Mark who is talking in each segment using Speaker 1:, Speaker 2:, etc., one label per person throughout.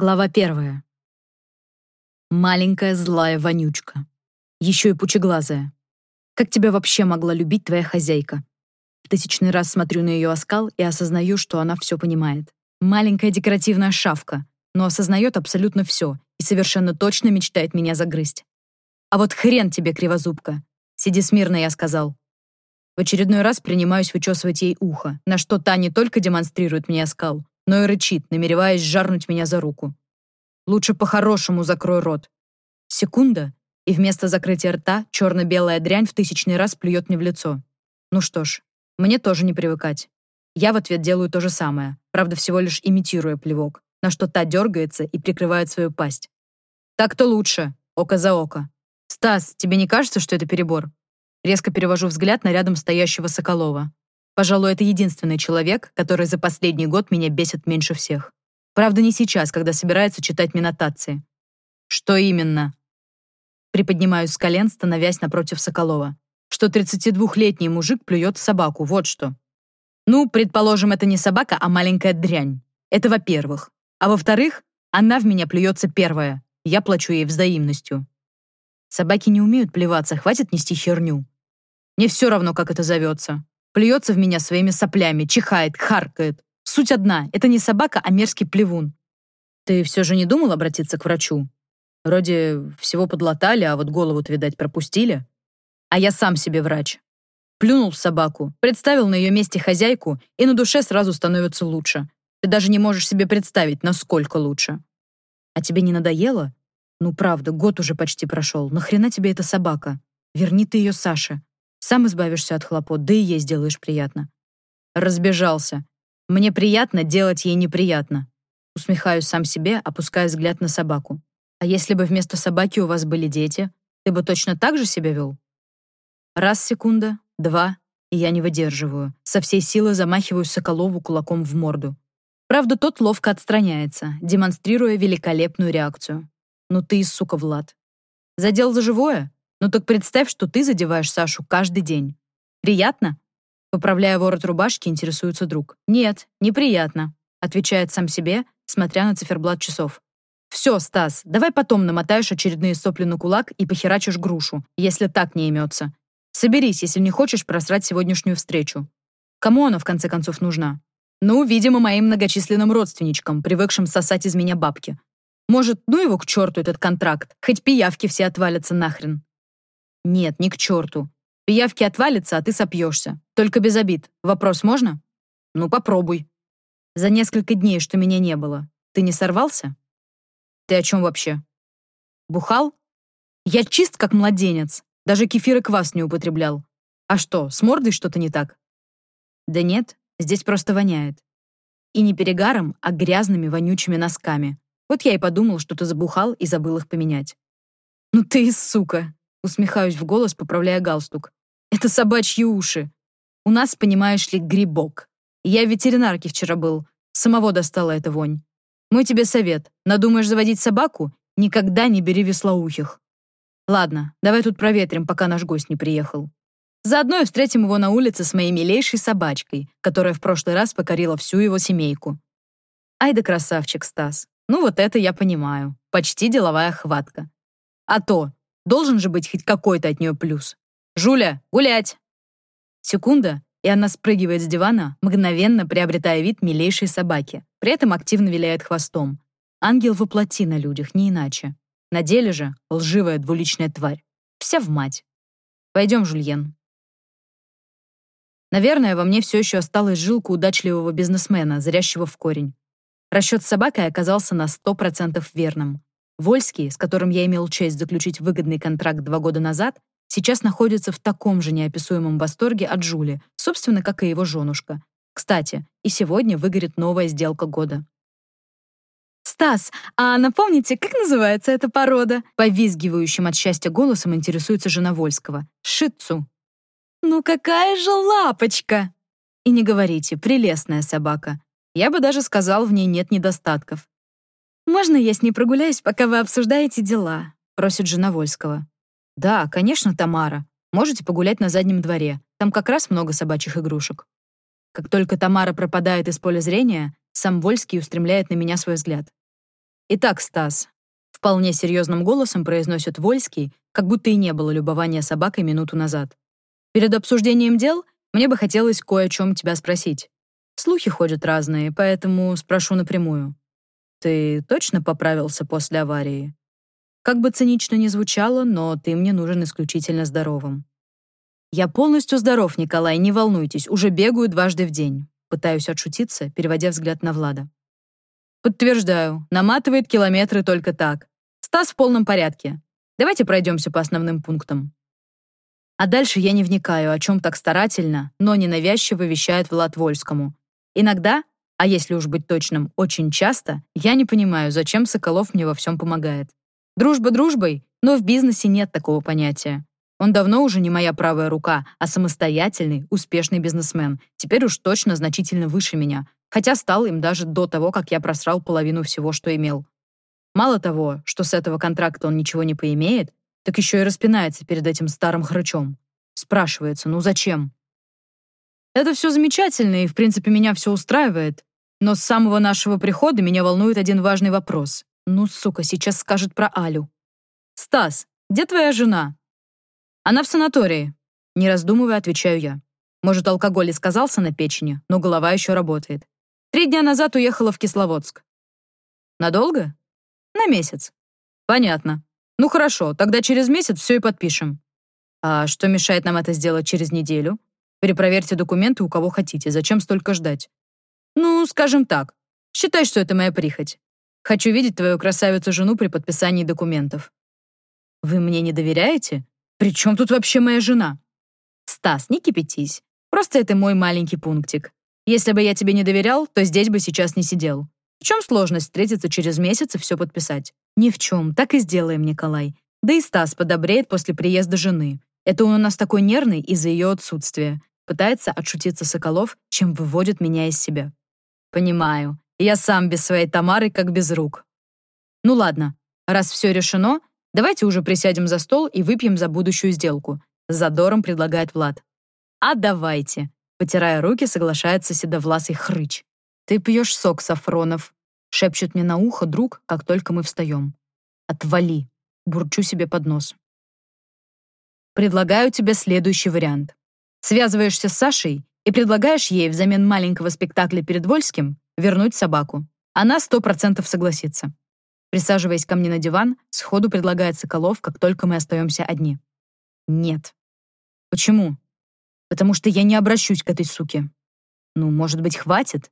Speaker 1: Глава первая. Маленькая злая вонючка. Еще и пучеглазая. Как тебя вообще могла любить твоя хозяйка? В тысячный раз смотрю на ее оскал и осознаю, что она все понимает. Маленькая декоративная шавка, но осознает абсолютно все и совершенно точно мечтает меня загрызть. А вот хрен тебе, кривозубка. Сиди смирно, я сказал. В очередной раз принимаюсь вычесывать ей ухо, на что та не только демонстрирует мне оскал, но и рычит, намереваясь жарнуть меня за руку. Лучше по-хорошему закрой рот. Секунда, и вместо закрытия рта черно-белая дрянь в тысячный раз плюет мне в лицо. Ну что ж, мне тоже не привыкать. Я в ответ делаю то же самое, правда, всего лишь имитируя плевок, на что та дергается и прикрывает свою пасть. Так-то лучше, око за око. Стас, тебе не кажется, что это перебор? Резко перевожу взгляд на рядом стоящего Соколова. Пожалуй, это единственный человек, который за последний год меня бесит меньше всех. Правда, не сейчас, когда собирается читать мне нотации. Что именно? Приподнимаюсь с колен, становясь напротив Соколова. Что 32-летний мужик плюет собаку, вот что. Ну, предположим, это не собака, а маленькая дрянь. Это во-первых. А во-вторых, она в меня плюется первая. Я плачу ей взаимностью. Собаки не умеют плеваться, хватит нести херню. Мне все равно, как это зовется. Плюется в меня своими соплями, чихает, харкает. Суть одна — это не собака, а мерзкий плевун. Ты все же не думал обратиться к врачу? Вроде всего подлатали, а вот голову-то, видать, пропустили. А я сам себе врач. Плюнул в собаку, представил на ее месте хозяйку, и на душе сразу становится лучше. Ты даже не можешь себе представить, насколько лучше. А тебе не надоело? Ну, правда, год уже почти прошел. Нахрена тебе эта собака? Верни ты ее Саше. Сам избавишься от хлопот, да и ей сделаешь приятно. Разбежался. Мне приятно делать ей неприятно. Усмехаюсь сам себе, опуская взгляд на собаку. А если бы вместо собаки у вас были дети, ты бы точно так же себя вел? Раз секунда, два, и я не выдерживаю. Со всей силы замахиваю Соколову кулаком в морду. Правда, тот ловко отстраняется, демонстрируя великолепную реакцию. Ну ты и сука, Влад. Задел за живое? Ну так представь, что ты задеваешь Сашу каждый день. Приятно? Поправляя ворот рубашки, интересуется друг. Нет, неприятно, отвечает сам себе, смотря на циферблат часов. Все, Стас, давай потом намотаешь очередные сопли на кулак и похерачишь грушу, если так не имется. Соберись, если не хочешь просрать сегодняшнюю встречу. Кому она, в конце концов, нужна? Ну, видимо, моим многочисленным родственничкам, привыкшим сосать из меня бабки. Может, ну его к черту этот контракт, хоть пиявки все отвалятся нахрен. Нет, не к черту. Пиявки отвалятся, а ты сопьешься. Только без обид. Вопрос можно? Ну, попробуй. За несколько дней, что меня не было, ты не сорвался? Ты о чем вообще? Бухал? Я чист, как младенец. Даже кефир и квас не употреблял. А что, с мордой что-то не так? Да нет, здесь просто воняет. И не перегаром, а грязными вонючими носками. Вот я и подумал, что ты забухал и забыл их поменять. Ну ты и сука. Усмехаюсь в голос, поправляя галстук. Это собачьи уши. У нас, понимаешь ли, грибок. Я в ветеринарке вчера был. Самого достала эта вонь. Мой тебе совет. Надумаешь заводить собаку? Никогда не бери веслоухих. Ладно, давай тут проветрим, пока наш гость не приехал. Заодно и встретим его на улице с моей милейшей собачкой, которая в прошлый раз покорила всю его семейку. Ай да красавчик, Стас. Ну вот это я понимаю. Почти деловая хватка. А то, Должен же быть хоть какой-то от нее плюс. «Жуля, гулять!» Секунда, и она спрыгивает с дивана, мгновенно приобретая вид милейшей собаки. При этом активно виляет хвостом. Ангел воплоти на людях, не иначе. На деле же лживая двуличная тварь. Вся в мать. Пойдем, Жульен. Наверное, во мне все еще осталась жилка удачливого бизнесмена, зрящего в корень. Расчет с собакой оказался на сто процентов верным. Вольский, с которым я имел честь заключить выгодный контракт два года назад, сейчас находится в таком же неописуемом восторге от Жули, собственно, как и его женушка. Кстати, и сегодня выгорит новая сделка года. «Стас, а напомните, как называется эта порода?» Повизгивающим от счастья голосом интересуется жена Вольского. «Шицу». «Ну какая же лапочка!» И не говорите, прелестная собака. Я бы даже сказал, в ней нет недостатков. «Можно я с ней прогуляюсь, пока вы обсуждаете дела?» — просит жена Вольского. «Да, конечно, Тамара. Можете погулять на заднем дворе. Там как раз много собачьих игрушек». Как только Тамара пропадает из поля зрения, сам Вольский устремляет на меня свой взгляд. Итак, Стас, вполне серьезным голосом произносит Вольский, как будто и не было любования собакой минуту назад. Перед обсуждением дел мне бы хотелось кое о чем тебя спросить. Слухи ходят разные, поэтому спрошу напрямую. Ты точно поправился после аварии? Как бы цинично ни звучало, но ты мне нужен исключительно здоровым. Я полностью здоров, Николай, не волнуйтесь, уже бегаю дважды в день. Пытаюсь отшутиться, переводя взгляд на Влада. Подтверждаю, наматывает километры только так. Стас в полном порядке. Давайте пройдемся по основным пунктам. А дальше я не вникаю, о чем так старательно, но ненавязчиво вещает Влад Вольскому. Иногда, а если уж быть точным, очень часто, я не понимаю, зачем Соколов мне во всем помогает. Дружба дружбой, но в бизнесе нет такого понятия. Он давно уже не моя правая рука, а самостоятельный, успешный бизнесмен. Теперь уж точно значительно выше меня, хотя стал им даже до того, как я просрал половину всего, что имел. Мало того, что с этого контракта он ничего не поимеет, так еще и распинается перед этим старым хрычом. Спрашивается, ну зачем? Это все замечательно, и, в принципе, меня все устраивает. Но с самого нашего прихода меня волнует один важный вопрос. Ну, сука, сейчас скажет про Алю. «Стас, где твоя жена?» «Она в санатории», — не раздумывая, отвечаю я. Может, алкоголь и сказался на печени, но голова еще работает. Три дня назад уехала в Кисловодск. Надолго? На месяц. Понятно. Ну хорошо, тогда через месяц все и подпишем. А что мешает нам это сделать через неделю? Перепроверьте документы у кого хотите. Зачем столько ждать? Ну, скажем так. Считай, что это моя прихоть. Хочу видеть твою красавицу-жену при подписании документов. Вы мне не доверяете? При чем тут вообще моя жена? Стас, не кипятись. Просто это мой маленький пунктик. Если бы я тебе не доверял, то здесь бы сейчас не сидел. В чем сложность встретиться через месяц и все подписать? Ни в чем. Так и сделаем, Николай. Да и Стас подобреет после приезда жены. Это он у нас такой нервный из-за ее отсутствия. Пытается отшутиться Соколов, чем выводит меня из себя. Понимаю. Я сам без своей Тамары как без рук. Ну ладно, раз все решено, Давайте уже присядем за стол и выпьем за будущую сделку. С задором предлагает Влад. А давайте. Потирая руки, соглашается седовласый хрыч. Ты пьешь сок, Сафронов. Шепчет мне на ухо друг, как только мы встаем. Отвали. Бурчу себе под нос. Предлагаю тебе следующий вариант. Связываешься с Сашей и предлагаешь ей взамен маленького спектакля перед Вольским вернуть собаку. Она сто процентов согласится. Присаживаясь ко мне на диван, сходу предлагает Соколов, как только мы остаемся одни. Нет. Почему? Потому что я не обращусь к этой суке. Ну, может быть, хватит?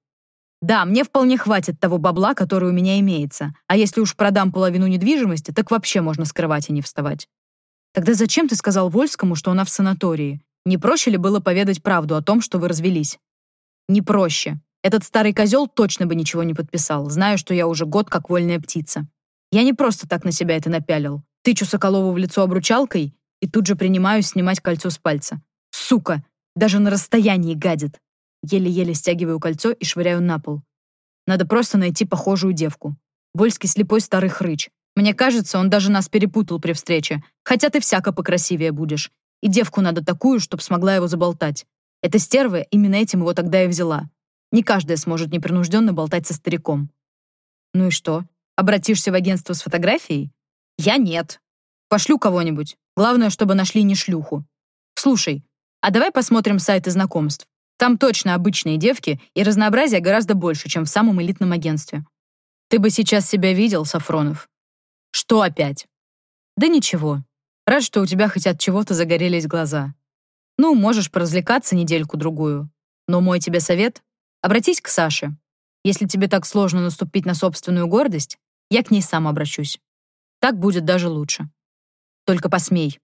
Speaker 1: Да, мне вполне хватит того бабла, который у меня имеется. А если уж продам половину недвижимости, так вообще можно скрывать и не вставать. Тогда зачем ты сказал Вольскому, что она в санатории? Не проще ли было поведать правду о том, что вы развелись? Не проще. Этот старый козел точно бы ничего не подписал, зная, что я уже год как вольная птица. Я не просто так на себя это напялил. Тычу Соколову в лицо обручалкой и тут же принимаюсь снимать кольцо с пальца. Сука! Даже на расстоянии гадит. Еле-еле стягиваю кольцо и швыряю на пол. Надо просто найти похожую девку. Вольский слепой старый хрыч. Мне кажется, он даже нас перепутал при встрече. Хотя ты всяко покрасивее будешь. И девку надо такую, чтоб смогла его заболтать. Эта стерва именно этим его тогда и взяла. Не каждая сможет непринужденно болтать со стариком. Ну и что? Обратишься в агентство с фотографией? Я нет. Пошлю кого-нибудь. Главное, чтобы нашли не шлюху. Слушай, а давай посмотрим сайты знакомств. Там точно обычные девки, и разнообразия гораздо больше, чем в самом элитном агентстве. Ты бы сейчас себя видел, Сафронов. Что опять? Да ничего. Рад, что у тебя хоть от чего-то загорелись глаза. Ну, можешь поразвлекаться недельку-другую. Но мой тебе совет Обратись к Саше. Если тебе так сложно наступить на собственную гордость, я к ней сам обращусь. Так будет даже лучше. Только посмей.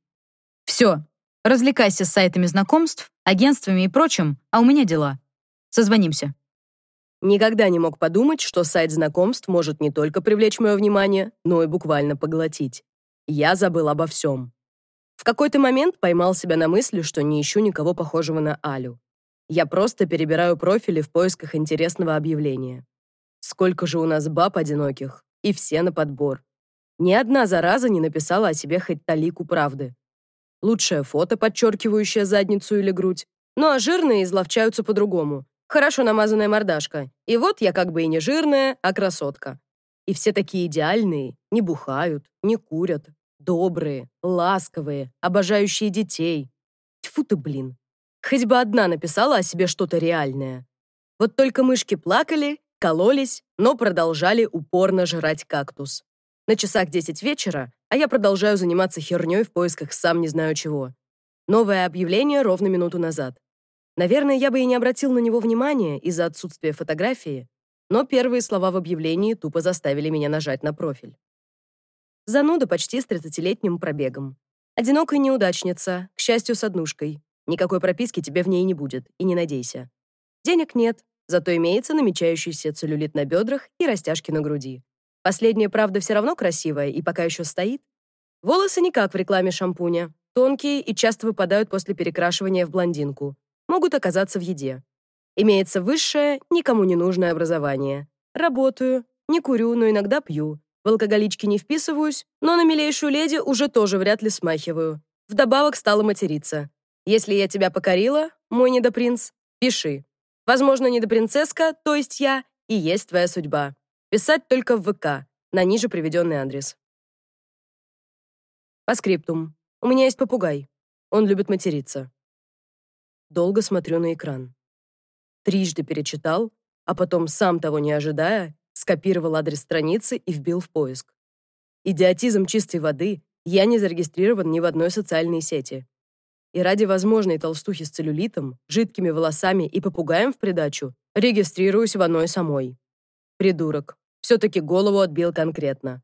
Speaker 1: Все, развлекайся с сайтами знакомств, агентствами и прочим, а у меня дела. Созвонимся.
Speaker 2: Никогда не мог подумать, что сайт знакомств может не только привлечь мое внимание, но и буквально поглотить. Я забыл обо всем. В какой-то момент поймал себя на мысли, что не ищу никого похожего на Алю. Я просто перебираю профили в поисках интересного объявления. Сколько же у нас баб одиноких, и все на подбор. Ни одна зараза не написала о себе хоть талику правды. Лучшее фото, подчеркивающее задницу или грудь. Ну а жирные изловчаются по-другому. Хорошо намазанная мордашка. И вот я как бы и не жирная, а красотка. И все такие идеальные, не бухают, не курят, добрые, ласковые, обожающие детей. Тьфу ты, блин. Хоть бы одна написала о себе что-то реальное. Вот только мышки плакали, кололись, но продолжали упорно жрать кактус. На часах 10 вечера, а я продолжаю заниматься херней в поисках сам не знаю чего. Новое объявление ровно минуту назад. Наверное, я бы и не обратил на него внимания из-за отсутствия фотографии, но первые слова в объявлении тупо заставили меня нажать на профиль. Зануда почти с 30-летним пробегом. Одинокая неудачница, к счастью, с однушкой. Никакой прописки тебе в ней не будет, и не надейся. Денег нет, зато имеется намечающийся целлюлит на бедрах и растяжки на груди. Последняя, правда, все равно красивая и пока еще стоит. Волосы не как в рекламе шампуня. Тонкие и часто выпадают после перекрашивания в блондинку. Могут оказаться в еде. Имеется высшее, никому не нужное образование. Работаю, не курю, но иногда пью. В алкоголички не вписываюсь, но на милейшую леди уже тоже вряд ли смахиваю. Вдобавок стала материться. Если я тебя покорила, мой недопринц, пиши. Возможно, недопринцесска, то есть я, и есть твоя судьба. Писать только в ВК, на ниже приведенный адрес. По скриптум. У меня есть попугай. Он любит материться. Долго смотрю на экран. Трижды перечитал, а потом, сам того не ожидая, скопировал адрес страницы и вбил в поиск. Идиотизм чистой воды, я не зарегистрирован ни в одной социальной сети. И ради возможной толстухи с целлюлитом, жидкими волосами и попугаем в придачу регистрируюсь в одной самой. Придурок. Все-таки голову отбил конкретно.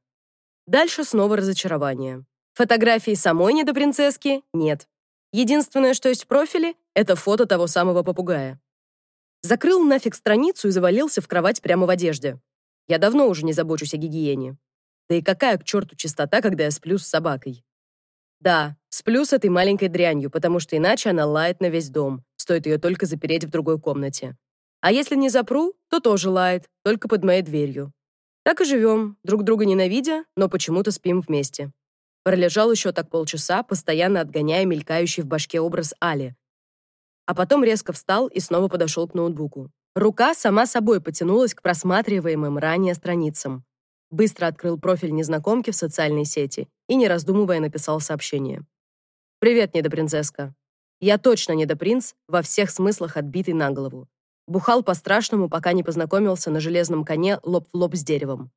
Speaker 2: Дальше снова разочарование. Фотографии самой недопринцесски нет. Единственное, что есть в профиле, это фото того самого попугая. Закрыл нафиг страницу и завалился в кровать прямо в одежде. Я давно уже не забочусь о гигиене. Да и какая к черту чистота, когда я сплю с собакой? Да, сплю с этой маленькой дрянью, потому что иначе она лает на весь дом, стоит ее только запереть в другой комнате. А если не запру, то тоже лает, только под моей дверью. Так и живем, друг друга ненавидя, но почему-то спим вместе. Пролежал еще так полчаса, постоянно отгоняя мелькающий в башке образ Али. А потом резко встал и снова подошел к ноутбуку. Рука сама собой потянулась к просматриваемым ранее страницам. Быстро открыл профиль незнакомки в социальной сети и, не раздумывая, написал сообщение. «Привет, недопринцесска. Я точно недопринц, во всех смыслах отбитый на голову. Бухал по-страшному, пока не познакомился на железном коне лоб в лоб с деревом.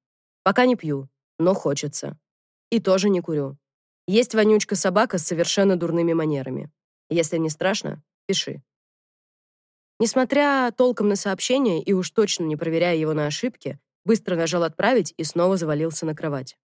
Speaker 2: Пока не пью, но хочется. И тоже не курю. Есть вонючка собака с совершенно дурными манерами. Если не страшно, пиши. Несмотря толком на сообщение и уж точно не проверяя его на ошибки, быстро нажал «Отправить» и снова завалился на кровать.